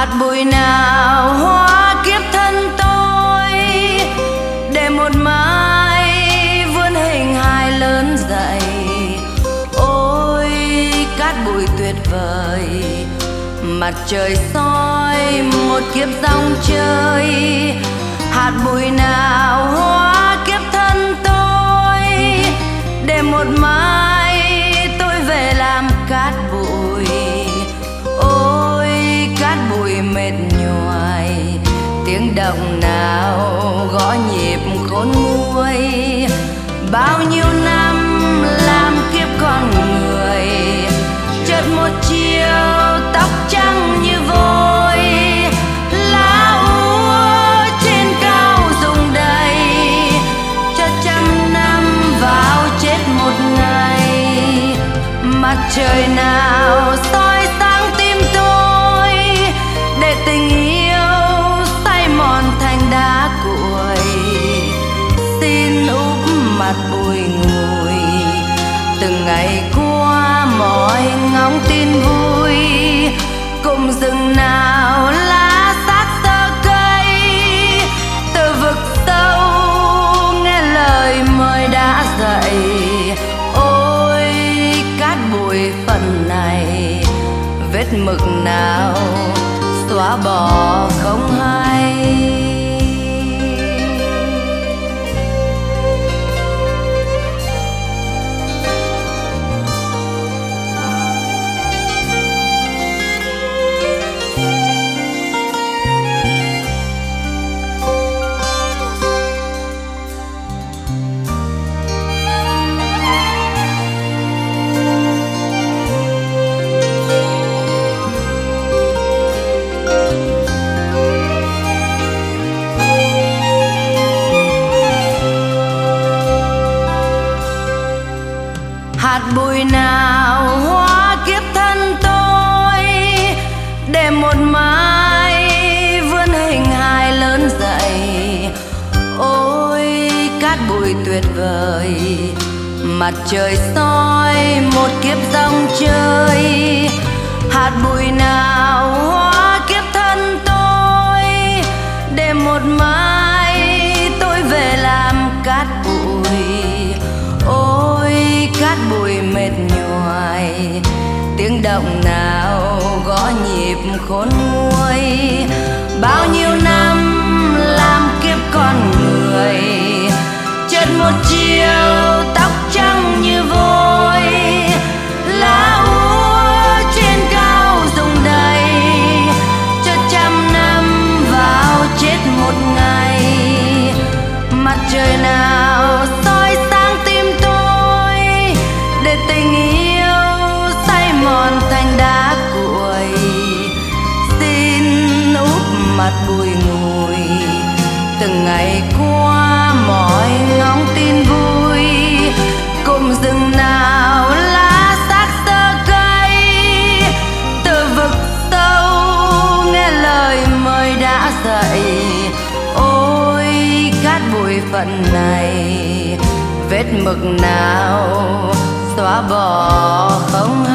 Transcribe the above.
Hạt bụi nào hóa kiếp thân tôi để một mai vươn hình hài lớn dậy. Ôi, cát bụi tuyệt vời, mặt trời soi một kiếp dòng chơi. Hạt bụi nào tiếng động nào gõ nhịp khôn nguôi. Bao nhiêu năm làm kiếp con người, chợt một chiều tóc trắng như vôi. Lá úa trên cao rụng đầy, cho trăm năm vào chết một ngày. Mặt trời nào cùng rừng nào lá sát sơ cây. Từ vực sâu, nghe lời mời đã dậy. Ôi, cát bụi phần này, vết mực nào xóa bỏ không hay? Hạt bụi nào hóa kiếp thân tôi để một mai vươn hình hài lớn dậy. Ôi, cát bụi tuyệt vời, mặt trời soi một kiếp dòng chơi. Hạt bụi nào khôn nguôi bao nhiêu năm làm kiếp con người chết một chiều. Dậy. Ôi cát bụi phận này vết mực nào xóa bỏ không?